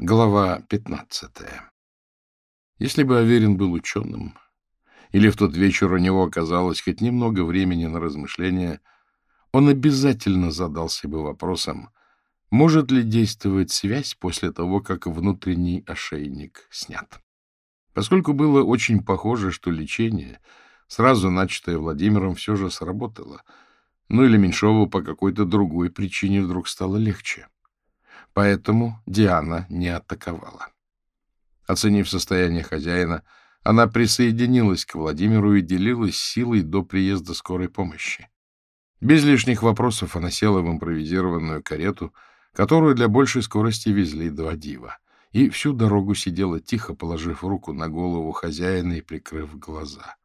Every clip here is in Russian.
Глава 15. Если бы Аверин был ученым, или в тот вечер у него оказалось хоть немного времени на размышления, он обязательно задался бы вопросом, может ли действовать связь после того, как внутренний ошейник снят. Поскольку было очень похоже, что лечение, сразу начатое Владимиром, все же сработало, ну или Меньшову по какой-то другой причине вдруг стало легче. Поэтому Диана не атаковала. Оценив состояние хозяина, она присоединилась к Владимиру и делилась силой до приезда скорой помощи. Без лишних вопросов она села в импровизированную карету, которую для большей скорости везли два дива, и всю дорогу сидела тихо, положив руку на голову хозяина и прикрыв глаза.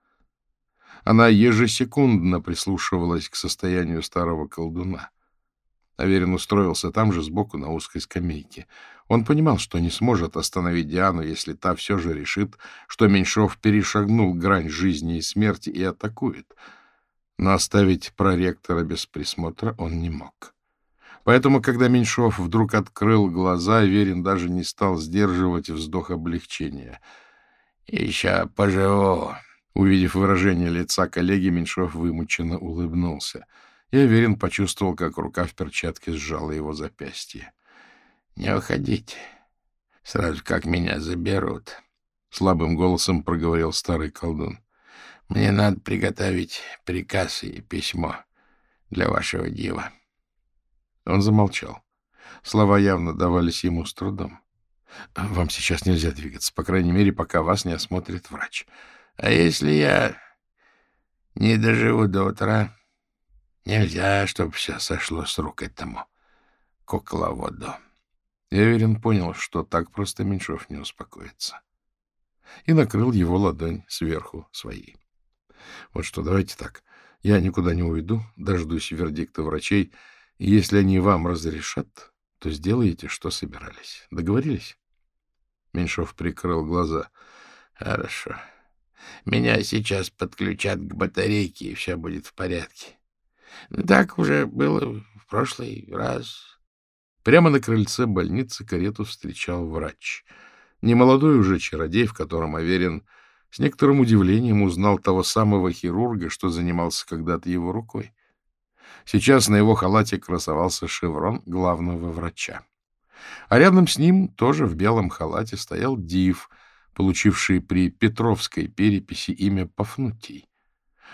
Она ежесекундно прислушивалась к состоянию старого колдуна. Аверин устроился там же сбоку на узкой скамейке. Он понимал, что не сможет остановить Диану, если та все же решит, что Меньшов перешагнул грань жизни и смерти и атакует. Но оставить проректора без присмотра он не мог. Поэтому, когда Меньшов вдруг открыл глаза, Аверин даже не стал сдерживать вздох облегчения. — Еще поживу. Увидев выражение лица коллеги, Меньшов вымученно улыбнулся — и Аверин почувствовал, как рука в перчатке сжала его запястье. — Не уходите. Сразу как меня заберут, — слабым голосом проговорил старый колдун. — Мне надо приготовить приказ и письмо для вашего дива. Он замолчал. Слова явно давались ему с трудом. — Вам сейчас нельзя двигаться, по крайней мере, пока вас не осмотрит врач. — А если я не доживу до утра? Нельзя, чтобы все сошло с рук этому кукловоду. Эверин понял, что так просто Меньшов не успокоится. И накрыл его ладонь сверху своей. Вот что, давайте так. Я никуда не уйду, дождусь вердикта врачей, и если они вам разрешат, то сделаете, что собирались. Договорились? Меньшов прикрыл глаза. Хорошо. Меня сейчас подключат к батарейке, и все будет в порядке. Так уже было в прошлый раз. Прямо на крыльце больницы карету встречал врач. Немолодой уже чародей, в котором Аверин с некоторым удивлением узнал того самого хирурга, что занимался когда-то его рукой. Сейчас на его халате красовался шеврон главного врача. А рядом с ним, тоже в белом халате, стоял Див, получивший при Петровской переписи имя Пафнутий.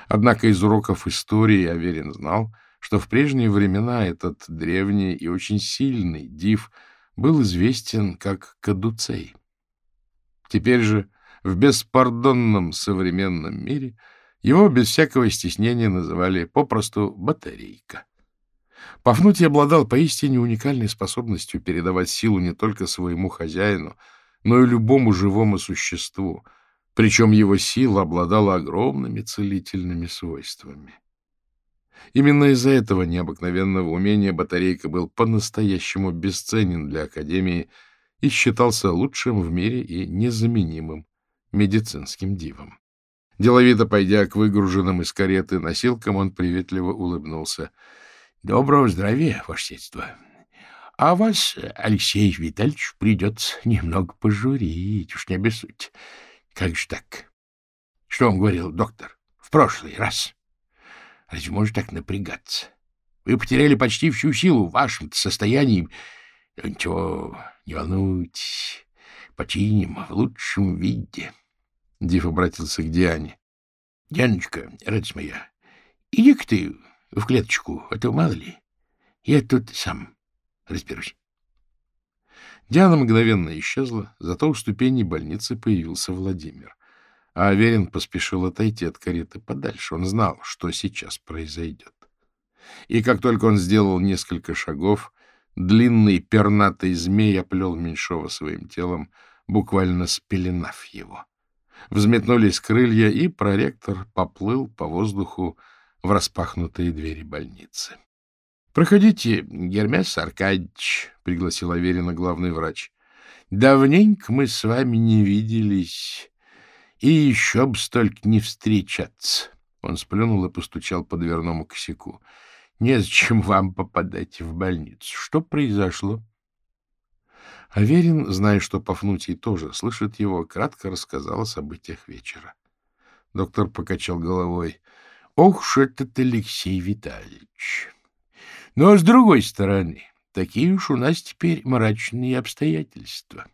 Однако из уроков истории Аверин знал, что в прежние времена этот древний и очень сильный див был известен как Кадуцей. Теперь же в беспардонном современном мире его без всякого стеснения называли попросту «батарейка». Пафнутий обладал поистине уникальной способностью передавать силу не только своему хозяину, но и любому живому существу — причем его сила обладала огромными целительными свойствами. Именно из-за этого необыкновенного умения батарейка был по-настоящему бесценен для Академии и считался лучшим в мире и незаменимым медицинским дивом. Деловито пойдя к выгруженным из кареты носилкам, он приветливо улыбнулся. — Доброго здравия, ваше сельство. А вас, Алексей Витальевич, придется немного пожурить, уж не обессудьте. Как же так? Что он говорил, доктор, в прошлый раз? Разве может так напрягаться? Вы потеряли почти всю силу в вашем состоянии. Ничего, не волнуйтесь, починим в лучшем виде. Див обратился к Диане. — Дианочка, радость моя, иди-ка ты в клеточку, а то мало ли. Я тут сам разберусь. Диана мгновенно исчезла, зато у ступеней больницы появился Владимир. А Аверин поспешил отойти от кареты подальше. Он знал, что сейчас произойдет. И как только он сделал несколько шагов, длинный пернатый змей оплел Меньшова своим телом, буквально спеленав его. Взметнулись крылья, и проректор поплыл по воздуху в распахнутые двери больницы. — Проходите, Гермес Аркадьевич, — пригласил Аверина главный врач. — Давненько мы с вами не виделись, и еще бы столько не встречаться. Он сплюнул и постучал по дверному косяку. — Незачем вам попадать в больницу. Что произошло? Аверин, зная, что Пафнутий тоже слышит его, кратко рассказал о событиях вечера. Доктор покачал головой. — Ох уж этот Алексей Витальевич! Но, с другой стороны, такие уж у нас теперь мрачные обстоятельства.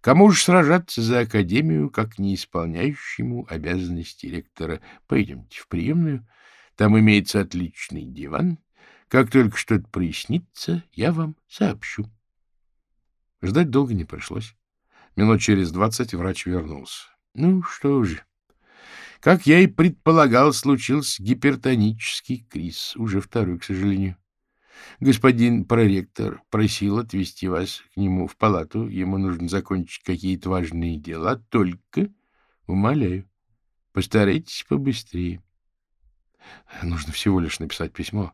Кому же сражаться за академию, как не исполняющему обязанности ректора? Пойдемте в приемную. Там имеется отличный диван. Как только что-то прояснится, я вам сообщу. Ждать долго не пришлось. Минут через двадцать врач вернулся. Ну что же, как я и предполагал, случился гипертонический криз, уже второй, к сожалению. Господин проректор просил отвезти вас к нему в палату. Ему нужно закончить какие-то важные дела. Только, умоляю, постарайтесь побыстрее. Нужно всего лишь написать письмо.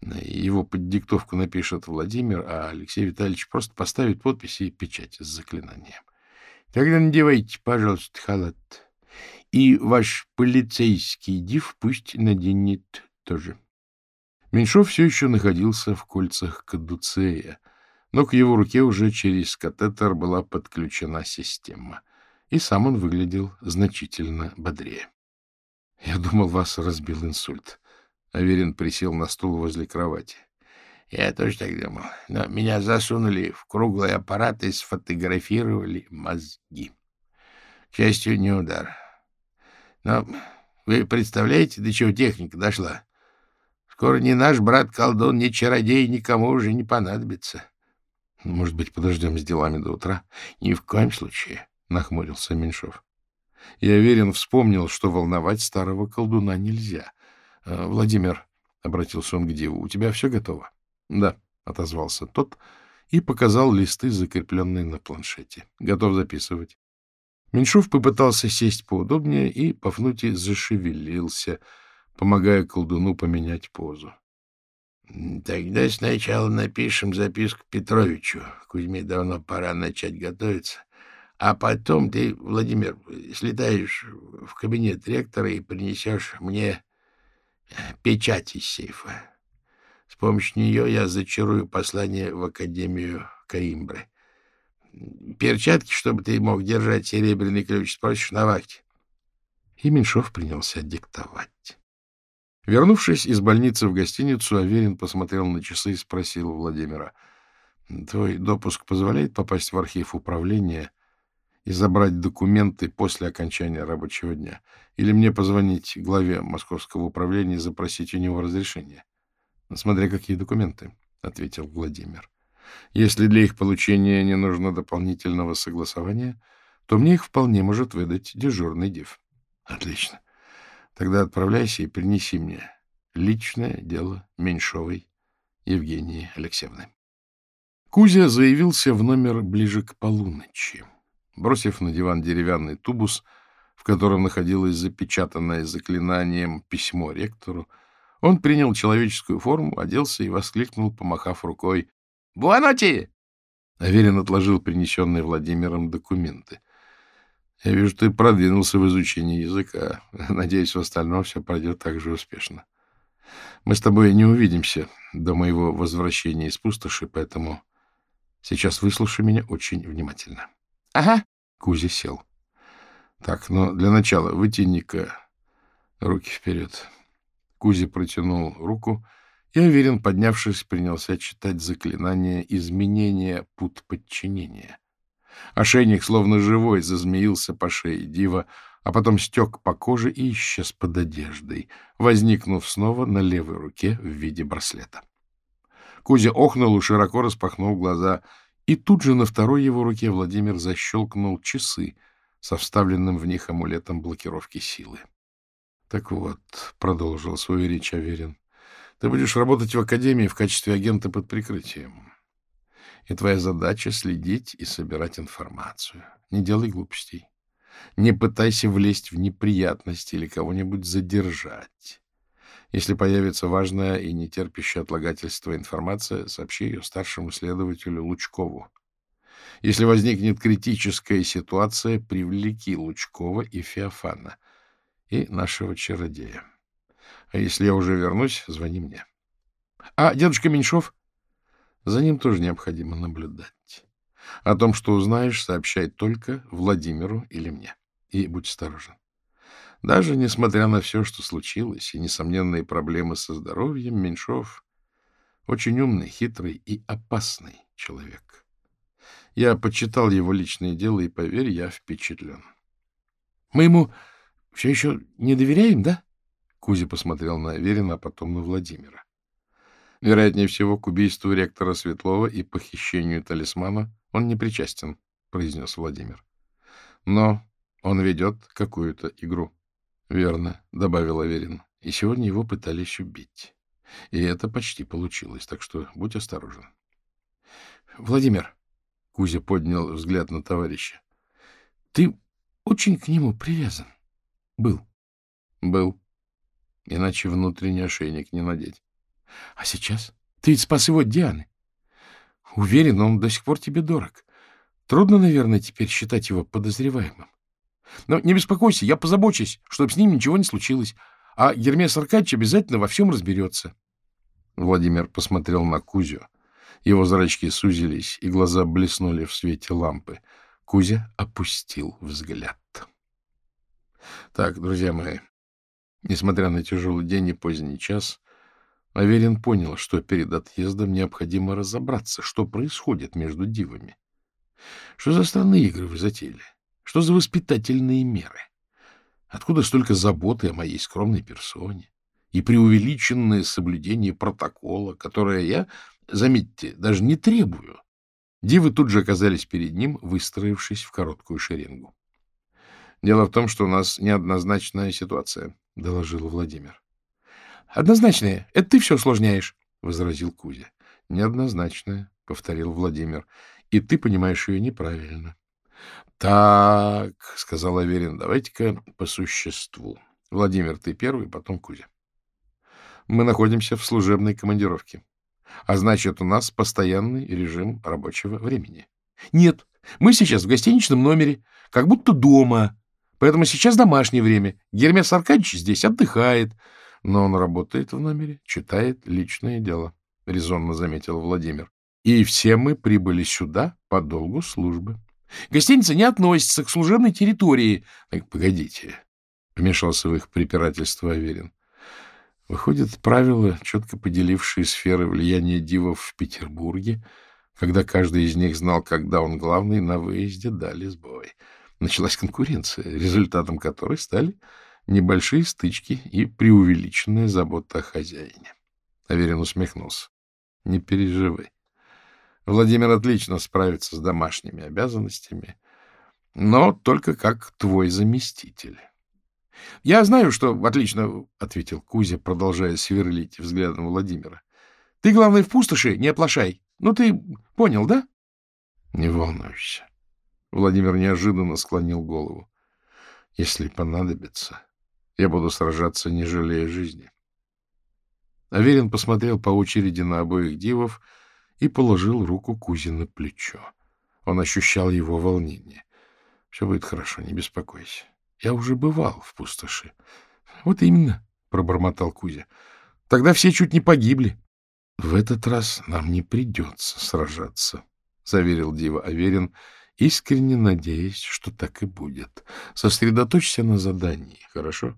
Его под диктовку напишет Владимир, а Алексей Витальевич просто поставит подпись и печать с заклинанием. Тогда надевайте, пожалуйста, халат. И ваш полицейский див пусть наденет тоже. Меньшов все еще находился в кольцах кадуцея, но к его руке уже через катетер была подключена система, и сам он выглядел значительно бодрее. — Я думал, вас разбил инсульт. Аверин присел на стул возле кровати. — Я тоже так думал. Но меня засунули в круглый аппарат и сфотографировали мозги. К счастью, не удар. Но вы представляете, до чего техника дошла? Скоро ни наш брат-колдун, ни чародей никому уже не понадобится. — Может быть, подождем с делами до утра? — Ни в коем случае, — нахмурился Меньшов. Я уверен, вспомнил, что волновать старого колдуна нельзя. Э, — Владимир, — обратился он к Диву, — у тебя все готово? — Да, — отозвался тот и показал листы, закрепленные на планшете. — Готов записывать. Меньшов попытался сесть поудобнее, и Пафнутий зашевелился, помогая колдуну поменять позу. — Тогда сначала напишем записку Петровичу. Кузьме давно пора начать готовиться. А потом ты, Владимир, слетаешь в кабинет ректора и принесешь мне печать из сейфа. С помощью нее я зачарую послание в Академию Каимбры. Перчатки, чтобы ты мог держать серебряный ключ, спросишь на вахте. И Меньшов принялся диктовать. Вернувшись из больницы в гостиницу, Аверин посмотрел на часы и спросил у Владимира. — Твой допуск позволяет попасть в архив управления и забрать документы после окончания рабочего дня? Или мне позвонить главе московского управления и запросить у него разрешение? — Смотря какие документы, — ответил Владимир. — Если для их получения не нужно дополнительного согласования, то мне их вполне может выдать дежурный див. — Отлично. Тогда отправляйся и принеси мне личное дело Меньшовой Евгении Алексеевны. Кузя заявился в номер ближе к полуночи. Бросив на диван деревянный тубус, в котором находилось запечатанное заклинанием письмо ректору, он принял человеческую форму, оделся и воскликнул, помахав рукой. — Буаноти! Аверин отложил принесенные Владимиром документы. — Я вижу, ты продвинулся в изучении языка. Надеюсь, в остальном все пройдет так же успешно. Мы с тобой не увидимся до моего возвращения из пустоши, поэтому сейчас выслушай меня очень внимательно. —— Ага. Кузя сел. — Так, но для начала вытяни-ка руки вперед. Кузя протянул руку и, уверен, поднявшись, принялся читать заклинание изменения пут подчинения. Ошейник, словно живой, зазмеился по шее дива, а потом стек по коже и исчез под одеждой, возникнув снова на левой руке в виде браслета. Кузя охнул и широко распахнул глаза — и тут же на второй его руке Владимир защелкнул часы со вставленным в них амулетом блокировки силы. — Так вот, — продолжил свою речь Аверин, — ты будешь работать в Академии в качестве агента под прикрытием. И твоя задача — следить и собирать информацию. Не делай глупостей. Не пытайся влезть в неприятности или кого-нибудь задержать. Если появится важная и нетерпящая отлагательства информация, сообщи ее старшему следователю Лучкову. Если возникнет критическая ситуация, привлеки Лучкова и Феофана, и нашего чародея. А если я уже вернусь, звони мне. А дедушка Меньшов? За ним тоже необходимо наблюдать. О том, что узнаешь, сообщай только Владимиру или мне. И будь осторожен. Даже несмотря на все, что случилось, и несомненные проблемы со здоровьем, Меньшов очень умный, хитрый и опасный человек. Я почитал его личное дело, и, поверь, я впечатлен. — Мы ему все еще не доверяем, да? Кузя посмотрел на Аверина, а потом на Владимира. Вероятнее всего, к убийству ректора Светлова и похищению талисмана он не причастен, — произнес Владимир. Но он ведет какую-то игру. — Верно, — добавил Аверин. И сегодня его пытались убить. И это почти получилось, так что будь осторожен. — Владимир, — Кузя поднял взгляд на товарища, — ты очень к нему привязан. Был. Был. Иначе внутренний ошейник не надеть. А сейчас? Ты ведь спас его от Дианы. Уверен, он до сих пор тебе дорог. Трудно, наверное, теперь считать его подозреваемым. Но не беспокойся, я позабочусь, чтобы с ним ничего не случилось. А Гермес Аркадьевич обязательно во всем разберется. Владимир посмотрел на Кузю. Его зрачки сузились, и глаза блеснули в свете лампы. Кузя опустил взгляд. Так, друзья мои, несмотря на тяжелый день и поздний час, Аверин понял, что перед отъездом необходимо разобраться, что происходит между дивами. Что за странные игры вы затеяли? Что за воспитательные меры? Откуда столько заботы о моей скромной персоне? И преувеличенное соблюдение протокола, которое я, заметьте, даже не требую. Дивы тут же оказались перед ним, выстроившись в короткую шеренгу. — Дело в том, что у нас неоднозначная ситуация, — доложил Владимир. — Однозначная. Это ты все усложняешь, — возразил Кузя. — Неоднозначная, — повторил Владимир. — И ты понимаешь ее неправильно. — Так, — сказал Аверин, — давайте-ка по существу. Владимир, ты первый, потом Кузя. Мы находимся в служебной командировке. А значит, у нас постоянный режим рабочего времени. — Нет, мы сейчас в гостиничном номере, как будто дома, Поэтому сейчас домашнее время. Гермес Аркадьевич здесь отдыхает. Но он работает в номере, читает личное дело, — резонно заметил Владимир. И все мы прибыли сюда по долгу службы. Гостиница не относится к служебной территории. Так, погодите, — вмешался в их препирательство Аверин. Выходит, правила, четко поделившие сферы влияния дивов в Петербурге, когда каждый из них знал, когда он главный, на выезде дали сбой началась конкуренция, результатом которой стали небольшие стычки и преувеличенная забота о хозяине. Аверин усмехнулся. — Не переживай. Владимир отлично справится с домашними обязанностями, но только как твой заместитель. — Я знаю, что отлично, — ответил Кузя, продолжая сверлить взглядом Владимира. — Ты, главное, в пустоши не оплошай. Ну, ты понял, да? — Не волнуйся. Владимир неожиданно склонил голову. — Если понадобится, я буду сражаться, не жалея жизни. Аверин посмотрел по очереди на обоих дивов и положил руку Кузи на плечо. Он ощущал его волнение. — Все будет хорошо, не беспокойся. Я уже бывал в пустоши. — Вот именно, — пробормотал Кузя. — Тогда все чуть не погибли. — В этот раз нам не придется сражаться, — заверил Дива Аверин, — искренне надеясь, что так и будет. Сосредоточься на задании, хорошо?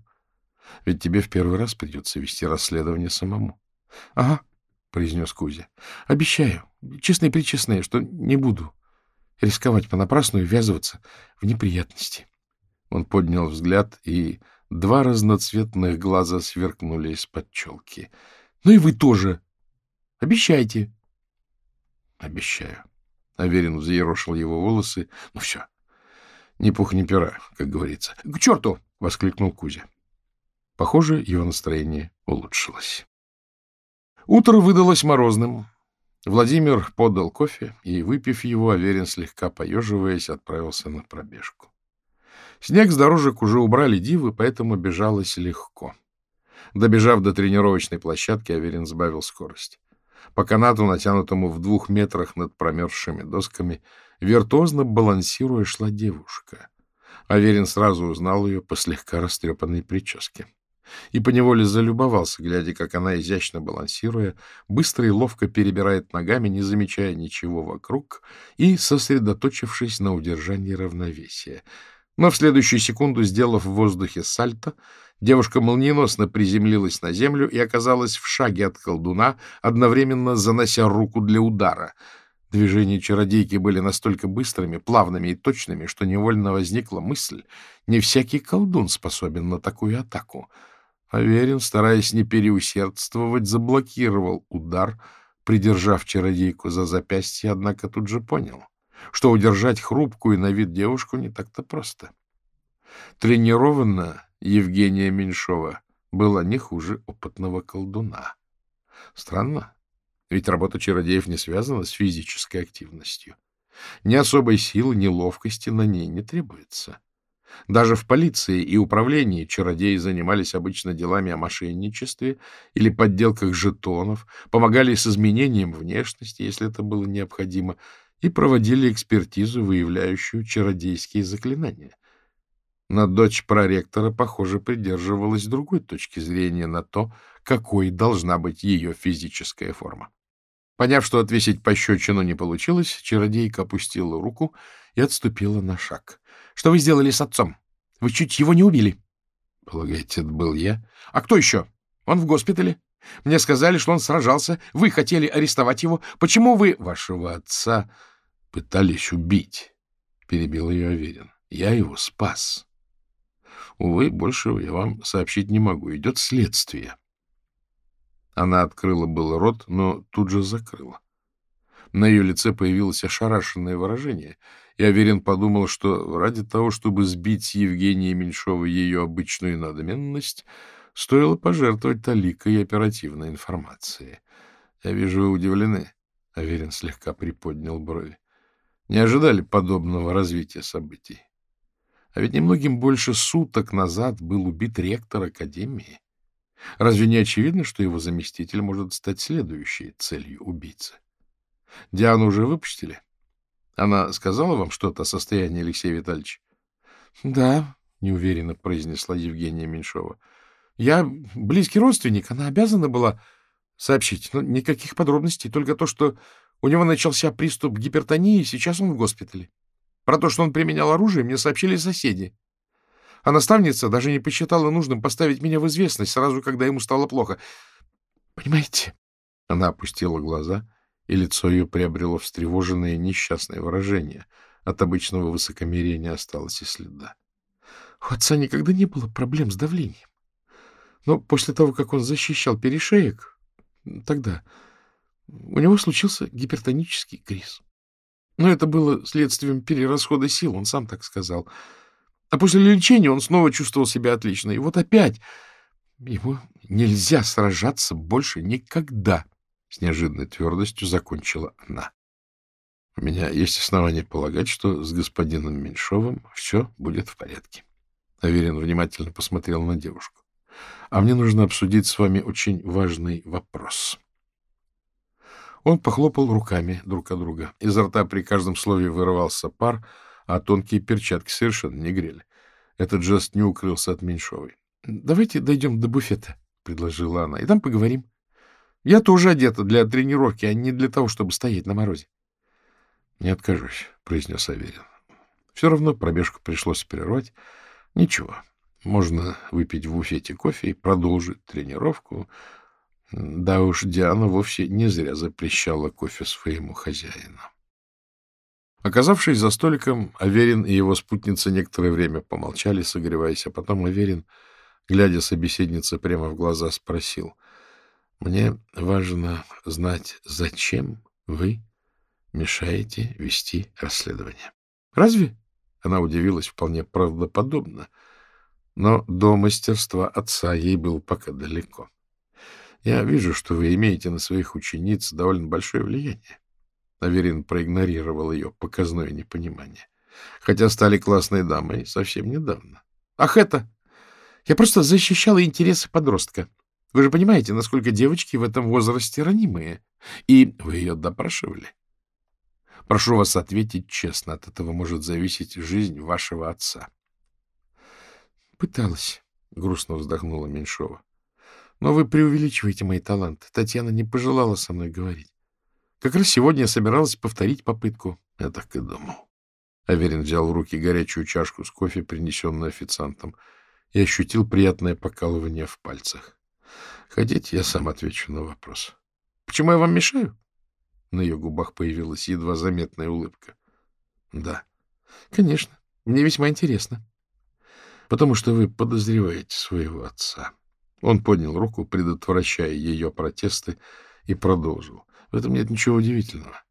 Ведь тебе в первый раз придется вести расследование самому. — Ага, — произнес Кузя. — Обещаю, честное-причестное, что не буду рисковать понапрасну и ввязываться в неприятности. Он поднял взгляд, и два разноцветных глаза сверкнули из-под челки. — Ну и вы тоже. Обещайте. — Обещаю. Аверин взъерошил его волосы. Ну все, ни пух, ни пера, как говорится. — К черту! — воскликнул Кузя. Похоже, его настроение улучшилось. Утро выдалось морозным. Владимир подал кофе, и, выпив его, Аверин, слегка поеживаясь, отправился на пробежку. Снег с дорожек уже убрали дивы, поэтому бежалось легко. Добежав до тренировочной площадки, Аверин сбавил скорость. По канату, натянутому в двух метрах над промерзшими досками, виртуозно балансируя шла девушка. Аверин сразу узнал ее по слегка растрепанной прическе. и поневоле залюбовался, глядя, как она, изящно балансируя, быстро и ловко перебирает ногами, не замечая ничего вокруг и сосредоточившись на удержании равновесия. Но в следующую секунду, сделав в воздухе сальто, девушка молниеносно приземлилась на землю и оказалась в шаге от колдуна, одновременно занося руку для удара — Движения чародейки были настолько быстрыми, плавными и точными, что невольно возникла мысль, не всякий колдун способен на такую атаку. Аверин, стараясь не переусердствовать, заблокировал удар, придержав чародейку за запястье, однако тут же понял, что удержать хрупкую на вид девушку не так-то просто. Тренированная Евгения Меньшова была не хуже опытного колдуна. Странно, ведь работа чародеев не связана с физической активностью. Ни особой силы, ни ловкости на ней не требуется. Даже в полиции и управлении чародеи занимались обычно делами о мошенничестве или подделках жетонов, помогали с изменением внешности, если это было необходимо, и проводили экспертизу, выявляющую чародейские заклинания. Но дочь проректора, похоже, придерживалась другой точки зрения на то, какой должна быть ее физическая форма. Поняв, что отвесить пощечину не получилось, чародейка опустила руку и отступила на шаг. — Что вы сделали с отцом? Вы чуть его не убили. — Полагаете, это был я? — А кто еще? Он в госпитале. Мне сказали, что он сражался. Вы хотели арестовать его. Почему вы... — Вашего отца пытались убить, — перебил ее Аверин. — Я его спас. Увы, больше я вам сообщить не могу. Идет следствие. — она открыла был рот, но тут же закрыла. На ее лице появилось ошарашенное выражение, и Аверин подумал, что ради того, чтобы сбить с Евгении Меньшовой ее обычную надменность, стоило пожертвовать таликой оперативной информации. — Я вижу, вы удивлены. Аверин слегка приподнял брови. Не ожидали подобного развития событий. А ведь немногим больше суток назад был убит ректор Академии. Разве не очевидно, что его заместитель может стать следующей целью убийцы? Диану уже выпустили? Она сказала вам что-то о состоянии Алексея Витальевича? — Да, — неуверенно произнесла Евгения Меньшова. — Я близкий родственник, она обязана была сообщить. Но никаких подробностей, только то, что у него начался приступ гипертонии, и сейчас он в госпитале. Про то, что он применял оружие, мне сообщили соседи. А наставница даже не посчитала нужным поставить меня в известность сразу, когда ему стало плохо. Понимаете? Она опустила глаза, и лицо ее приобрело встревоженное несчастное выражение. От обычного высокомерия не осталось и следа. У отца никогда не было проблем с давлением. Но после того, как он защищал перешеек, тогда у него случился гипертонический криз. Но это было следствием перерасхода сил, он сам так сказал — а после лечения он снова чувствовал себя отлично. И вот опять ему нельзя сражаться больше никогда, — с неожиданной твердостью закончила она. У меня есть основания полагать, что с господином Меньшовым все будет в порядке. Аверин внимательно посмотрел на девушку. А мне нужно обсудить с вами очень важный вопрос. Он похлопал руками друг от друга. Изо рта при каждом слове вырывался пар, а тонкие перчатки совершенно не грели. Этот жест не укрылся от Меньшовой. — Давайте дойдем до буфета, — предложила она, — и там поговорим. Я тоже одета для тренировки, а не для того, чтобы стоять на морозе. — Не откажусь, — произнес Аверин. Все равно пробежку пришлось прервать. Ничего, можно выпить в буфете кофе и продолжить тренировку. Да уж, Диана вовсе не зря запрещала кофе своему хозяину. Оказавшись за столиком, Аверин и его спутница некоторое время помолчали, согреваясь, а потом Аверин, глядя собеседнице прямо в глаза, спросил. — Мне важно знать, зачем вы мешаете вести расследование. — Разве? — она удивилась вполне правдоподобно, но до мастерства отца ей был пока далеко. — Я вижу, что вы имеете на своих учениц довольно большое влияние. Аверин проигнорировал ее показное непонимание. Хотя стали классной дамой совсем недавно. — Ах, это! Я просто защищала интересы подростка. Вы же понимаете, насколько девочки в этом возрасте ранимые. И вы ее допрашивали. Прошу вас ответить честно. От этого может зависеть жизнь вашего отца. Пыталась. — грустно вздохнула Меньшова. — Но вы преувеличиваете мои таланты. Татьяна не пожелала со мной говорить. Как раз сегодня я собиралась повторить попытку. Я так и думал. Аверин взял в руки горячую чашку с кофе, принесенную официантом, и ощутил приятное покалывание в пальцах. Хотите, я сам отвечу на вопрос. — Почему я вам мешаю? На ее губах появилась едва заметная улыбка. — Да. — Конечно. Мне весьма интересно. — Потому что вы подозреваете своего отца. Он поднял руку, предотвращая ее протесты, и продолжил. В этом нет ничего удивительного.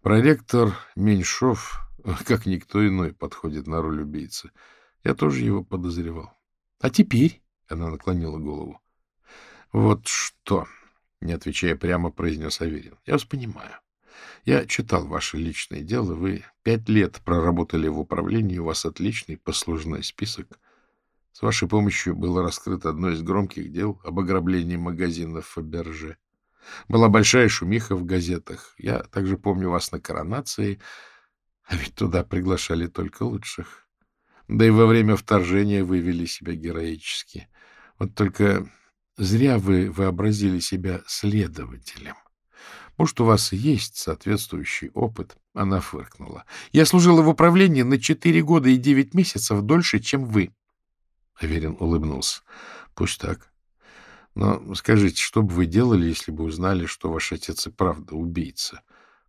Проректор Меньшов, как никто иной, подходит на роль убийцы. Я тоже его подозревал. — А теперь? — она наклонила голову. — Вот что, — не отвечая прямо, произнес Аверин. — Я вас понимаю. Я читал ваше личное дело. Вы пять лет проработали в управлении, у вас отличный послужной список. С вашей помощью было раскрыто одно из громких дел об ограблении магазинов Фаберже. Была большая шумиха в газетах. Я также помню вас на коронации, а ведь туда приглашали только лучших. Да и во время вторжения вы вели себя героически. Вот только зря вы вообразили себя следователем. Может, у вас есть соответствующий опыт? Она фыркнула. Я служила в управлении на четыре года и девять месяцев дольше, чем вы. Аверин улыбнулся. Пусть так. Но скажите, что бы вы делали, если бы узнали, что ваш отец и правда убийца?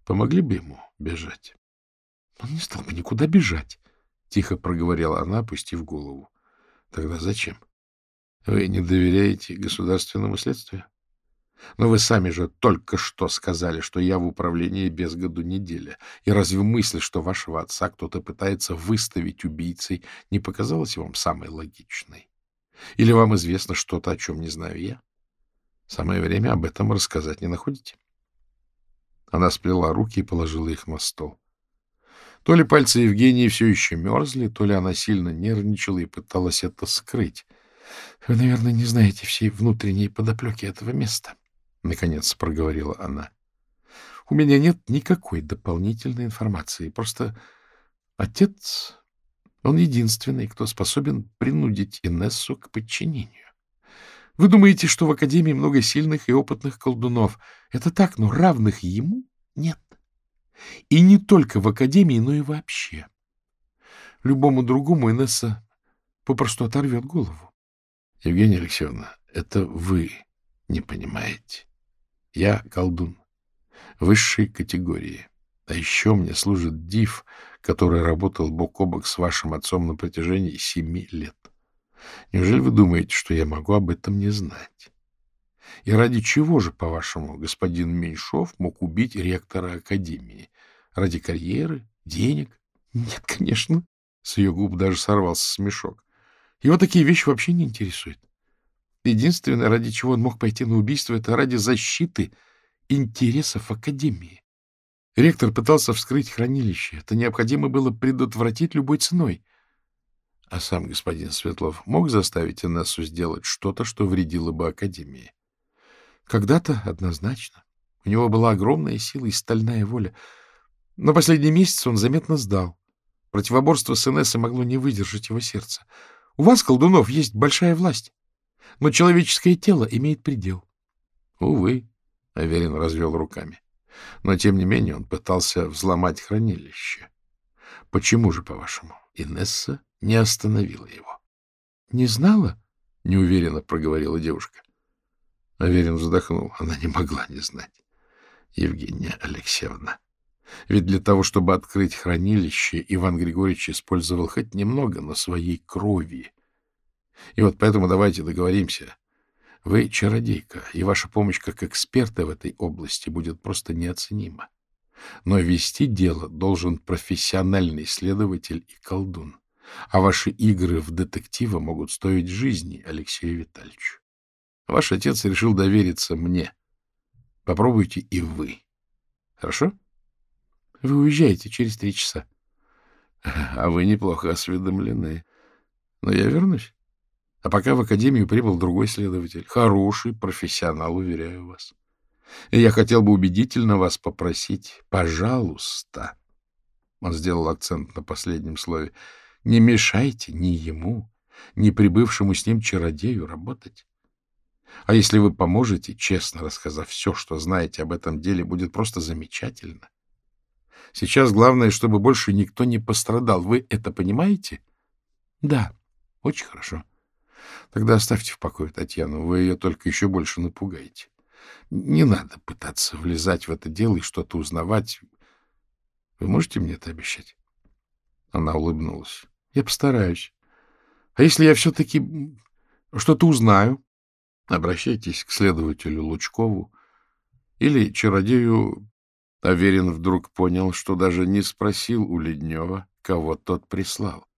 Помогли бы ему бежать? Он не стал бы никуда бежать, — тихо проговорила она, опустив голову. Тогда зачем? Вы не доверяете государственному следствию? Но вы сами же только что сказали, что я в управлении без году неделя. И разве мысль, что вашего отца кто-то пытается выставить убийцей, не показалась вам самой логичной? Или вам известно что-то, о чем не знаю я? Самое время об этом рассказать не находите? Она сплела руки и положила их на стол. То ли пальцы Евгении все еще мерзли, то ли она сильно нервничала и пыталась это скрыть. — Вы, наверное, не знаете всей внутренней подоплеки этого места, — наконец проговорила она. — У меня нет никакой дополнительной информации. Просто отец он единственный, кто способен принудить Инессу к подчинению. Вы думаете, что в Академии много сильных и опытных колдунов. Это так, но равных ему нет. И не только в Академии, но и вообще. Любому другому Инесса попросту оторвет голову. Евгения Алексеевна, это вы не понимаете. Я колдун высшей категории. А еще мне служит Див, который работал бок о бок с вашим отцом на протяжении семи лет. Неужели вы думаете, что я могу об этом не знать? И ради чего же, по-вашему, господин Меньшов мог убить ректора Академии? Ради карьеры? Денег? Нет, конечно. С ее губ даже сорвался смешок. Его такие вещи вообще не интересуют. Единственное, ради чего он мог пойти на убийство, это ради защиты интересов Академии. Ректор пытался вскрыть хранилище. Это необходимо было предотвратить любой ценой. А сам господин Светлов мог заставить Инессу сделать что-то, что вредило бы Академии? Когда-то однозначно. У него была огромная сила и стальная воля. Но последний месяц он заметно сдал. Противоборство с Инессой могло не выдержать его сердце. У вас, колдунов, есть большая власть. Но человеческое тело имеет предел. Увы, — Аверин развел руками. Но, тем не менее, он пытался взломать хранилище. Почему же, по-вашему, Инесса не остановила его? — Не знала? — неуверенно проговорила девушка. Аверин вздохнул. Она не могла не знать. Евгения Алексеевна. Ведь для того, чтобы открыть хранилище, Иван Григорьевич использовал хоть немного на своей крови. И вот поэтому давайте договоримся. Вы чародейка, и ваша помощь как эксперта в этой области будет просто неоценима. Но вести дело должен профессиональный следователь и колдун. А ваши игры в детектива могут стоить жизни Алексею Витальевичу. Ваш отец решил довериться мне. Попробуйте и вы. Хорошо? Вы уезжаете через три часа. А вы неплохо осведомлены. Но я вернусь. А пока в академию прибыл другой следователь. Хороший профессионал, уверяю вас. И я хотел бы убедительно вас попросить, пожалуйста, он сделал акцент на последнем слове, не мешайте ни ему, не прибывшему с ним чародею работать? А если вы поможете, честно рассказав все, что знаете об этом деле, будет просто замечательно. Сейчас главное, чтобы больше никто не пострадал. Вы это понимаете? Да, очень хорошо. Тогда оставьте в покое Татьяну, вы ее только еще больше напугаете. Не надо пытаться влезать в это дело и что-то узнавать. Вы можете мне это обещать? Она улыбнулась. Я постараюсь. А если я все-таки что-то узнаю? Обращайтесь к следователю Лучкову или чародею. Аверин вдруг понял, что даже не спросил у Леднева, кого тот прислал.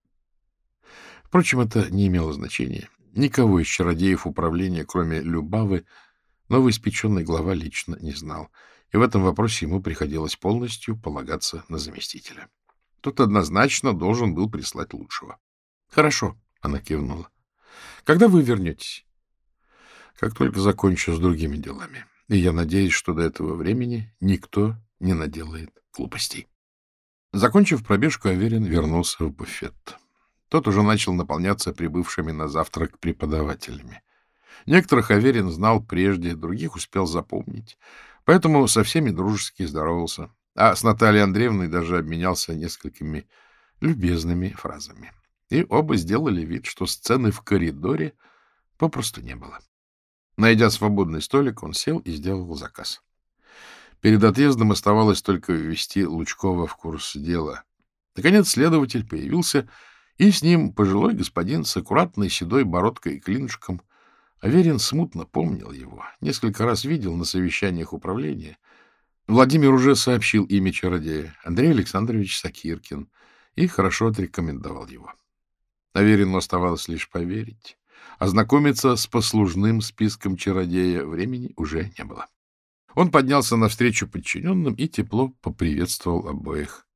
Впрочем, это не имело значения. Никого из чародеев управления, кроме Любавы, новоиспеченный глава лично не знал, и в этом вопросе ему приходилось полностью полагаться на заместителя. Тот однозначно должен был прислать лучшего. — Хорошо, — она кивнула. — Когда вы вернетесь? — Как только закончу с другими делами. И я надеюсь, что до этого времени никто не наделает глупостей. Закончив пробежку, Аверин вернулся в буфет. Тот уже начал наполняться прибывшими на завтрак преподавателями. Некоторых Аверин знал прежде, других успел запомнить, поэтому со всеми дружески здоровался, а с Натальей Андреевной даже обменялся несколькими любезными фразами. И оба сделали вид, что сцены в коридоре попросту не было. Найдя свободный столик, он сел и сделал заказ. Перед отъездом оставалось только ввести Лучкова в курс дела. Наконец следователь появился — и с ним пожилой господин с аккуратной седой бородкой и клинышком. Аверин смутно помнил его, несколько раз видел на совещаниях управления. Владимир уже сообщил имя чародея — Андрей Александрович Сакиркин, и хорошо отрекомендовал его. Аверину оставалось лишь поверить. Ознакомиться с послужным списком чародея времени уже не было. Он поднялся навстречу подчиненным и тепло поприветствовал обоих. —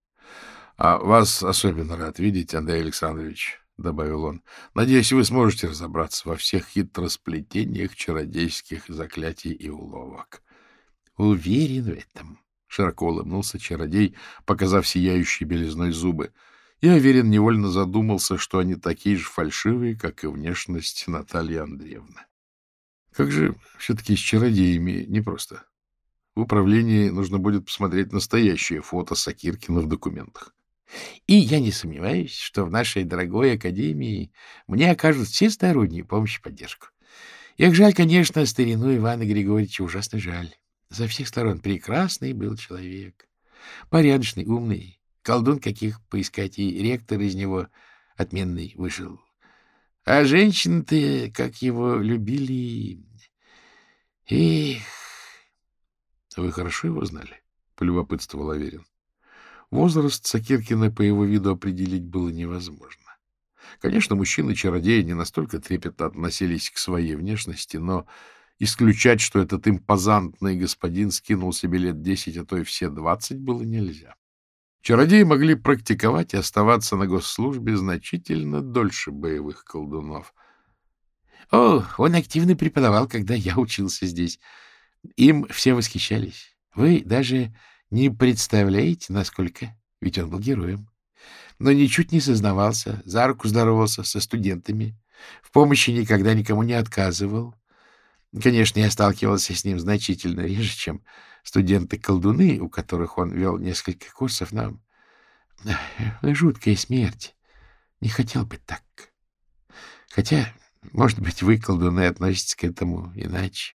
А вас особенно рад видеть, Андрей Александрович, — добавил он. — Надеюсь, вы сможете разобраться во всех хитросплетениях чародейских заклятий и уловок. — Уверен в этом, — широко улыбнулся чародей, показав сияющие белизной зубы. И Аверин невольно задумался, что они такие же фальшивые, как и внешность Натальи Андреевны. Как же все-таки с чародеями непросто. В управлении нужно будет посмотреть настоящее фото Сакиркина в документах. И я не сомневаюсь, что в нашей дорогой академии мне окажут всестороннюю помощь и поддержку. Эх, жаль, конечно, старину Ивана Григорьевича, ужасно жаль. За всех сторон прекрасный был человек. Порядочный, умный, колдун каких поискать, и ректор из него отменный вышел. А женщины-то, как его любили... Эх! — Вы хорошо его знали? — полюбопытствовал Аверин. Возраст Сакиркина по его виду определить было невозможно. Конечно, мужчины-чародеи не настолько трепетно относились к своей внешности, но исключать, что этот импозантный господин скинул себе лет десять, а то и все двадцать, было нельзя. Чародеи могли практиковать и оставаться на госслужбе значительно дольше боевых колдунов. — О, он активно преподавал, когда я учился здесь. Им все восхищались. Вы даже не представляете, насколько? Ведь он был героем. Но ничуть не сознавался, за руку здоровался со студентами, в помощи никогда никому не отказывал. Конечно, я сталкивался с ним значительно реже, чем студенты-колдуны, у которых он вел несколько курсов, но жуткая смерть. Не хотел бы так. Хотя, может быть, вы, колдуны, относитесь к этому иначе.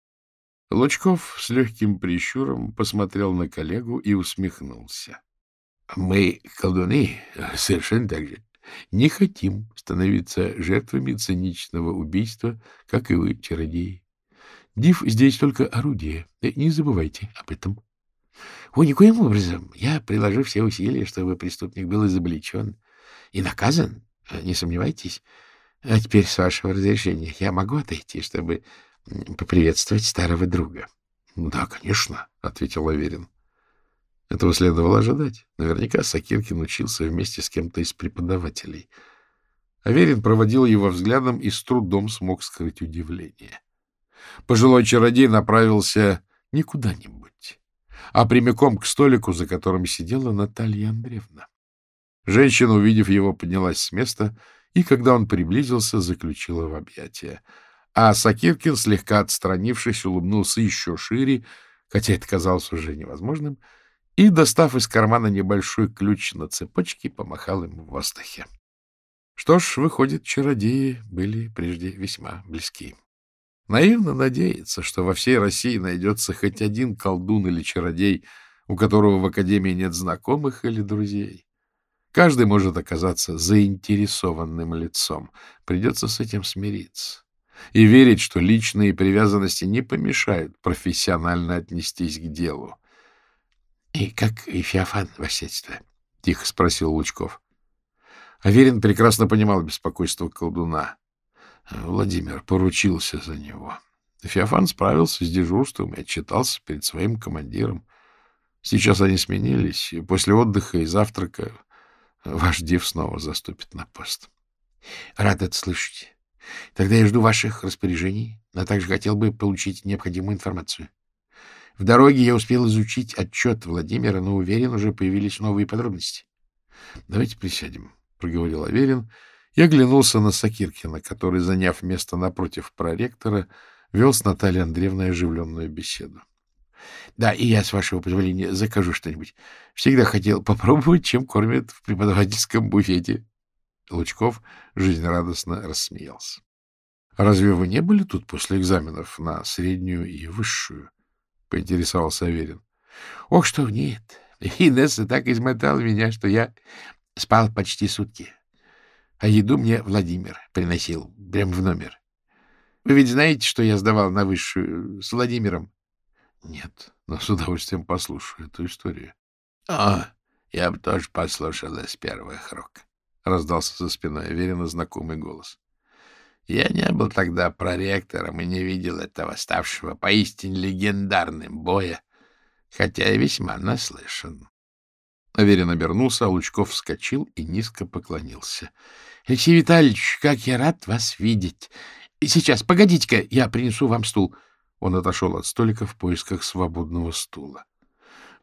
Лучков с легким прищуром посмотрел на коллегу и усмехнулся. — Мы, колдуны, совершенно так же не хотим становиться жертвами циничного убийства, как и вы, чародеи. Див здесь только орудие. Не забывайте об этом. — О, никоим образом. Я приложу все усилия, чтобы преступник был изобличен и наказан. Не сомневайтесь. А теперь, с вашего разрешения, я могу отойти, чтобы поприветствовать старого друга. — Да, конечно, — ответил Аверин. Этого следовало ожидать. Наверняка Сакиркин учился вместе с кем-то из преподавателей. Аверин проводил его взглядом и с трудом смог скрыть удивление. Пожилой чародей направился не куда-нибудь, а прямиком к столику, за которым сидела Наталья Андреевна. Женщина, увидев его, поднялась с места и, когда он приблизился, заключила в объятия. А Сакиркин, слегка отстранившись, улыбнулся еще шире, хотя это казалось уже невозможным, и, достав из кармана небольшой ключ на цепочке, помахал им в воздухе. Что ж, выходит, чародеи были прежде весьма близки. Наивно надеяться, что во всей России найдется хоть один колдун или чародей, у которого в Академии нет знакомых или друзей. Каждый может оказаться заинтересованным лицом. Придется с этим смириться. И верить, что личные привязанности не помешают профессионально отнестись к делу. — И как и Феофан, восседство? — тихо спросил Лучков. Аверин прекрасно понимал беспокойство колдуна. Владимир поручился за него. Феофан справился с дежурством и отчитался перед своим командиром. Сейчас они сменились, и после отдыха и завтрака ваш дев снова заступит на пост. — Рад это слышать. Тогда я жду ваших распоряжений, но также хотел бы получить необходимую информацию. В дороге я успел изучить отчет Владимира, но уверен, уже появились новые подробности. — Давайте присядем, — проговорил Аверин и оглянулся на Сакиркина, который, заняв место напротив проректора, вел с Натальей Андреевной оживленную беседу. — Да, и я, с вашего позволения, закажу что-нибудь. Всегда хотел попробовать, чем кормят в преподавательском буфете. Лучков жизнерадостно рассмеялся. — Разве вы не были тут после экзаменов на среднюю и высшую? — поинтересовался Аверин. — Ох, что нет. Инесса так измотала меня, что я спал почти сутки. А еду мне Владимир приносил прямо в номер. Вы ведь знаете, что я сдавал на высшую с Владимиром? Нет, но с удовольствием послушаю эту историю. — А, я бы тоже послушала с первых рук, — раздался за спиной уверенно знакомый голос. Я не был тогда проректором и не видел этого ставшего поистине легендарным боя, хотя и весьма наслышан. Аверин обернулся, а Лучков вскочил и низко поклонился. — Алексей Витальевич, как я рад вас видеть! Сейчас, погодите-ка, я принесу вам стул. — он отошел от столика в поисках свободного стула. —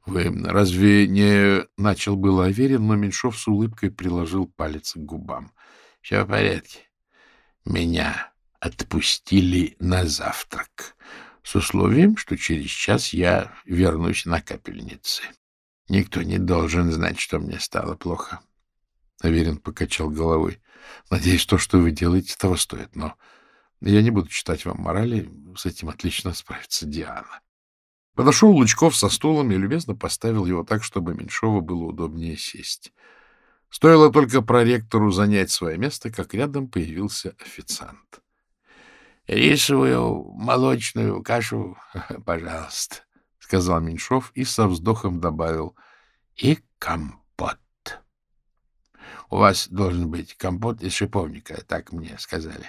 Вы разве не... — начал было Аверин, но Меньшов с улыбкой приложил палец к губам. — Все в порядке. Меня отпустили на завтрак, с условием, что через час я вернусь на капельницы. Никто не должен знать, что мне стало плохо. Аверин покачал головой. — Надеюсь, то, что вы делаете, того стоит, но я не буду читать вам морали, с этим отлично справится Диана. Подошел Лучков со стулом и любезно поставил его так, чтобы Меньшова было удобнее сесть. Стоило только проректору занять свое место, как рядом появился официант. — Рисовую молочную кашу, пожалуйста, — сказал Меньшов и со вздохом добавил. — И компот. — У вас должен быть компот из шиповника, так мне сказали.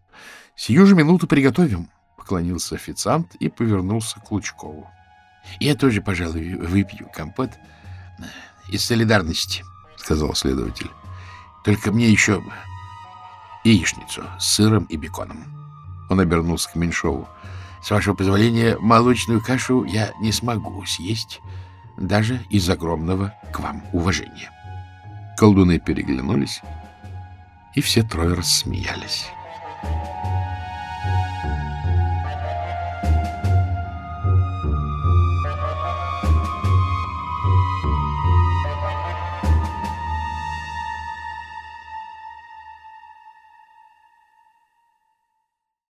—— Сию же минуту приготовим, — поклонился официант и повернулся к Лучкову. — Я тоже, пожалуй, выпью компот из солидарности, — сказал следователь. — Только мне еще яичницу с сыром и беконом. Он обернулся к Меньшову. — С вашего позволения, молочную кашу я не смогу съесть, даже из огромного к вам уважения. Колдуны переглянулись, и все трое рассмеялись.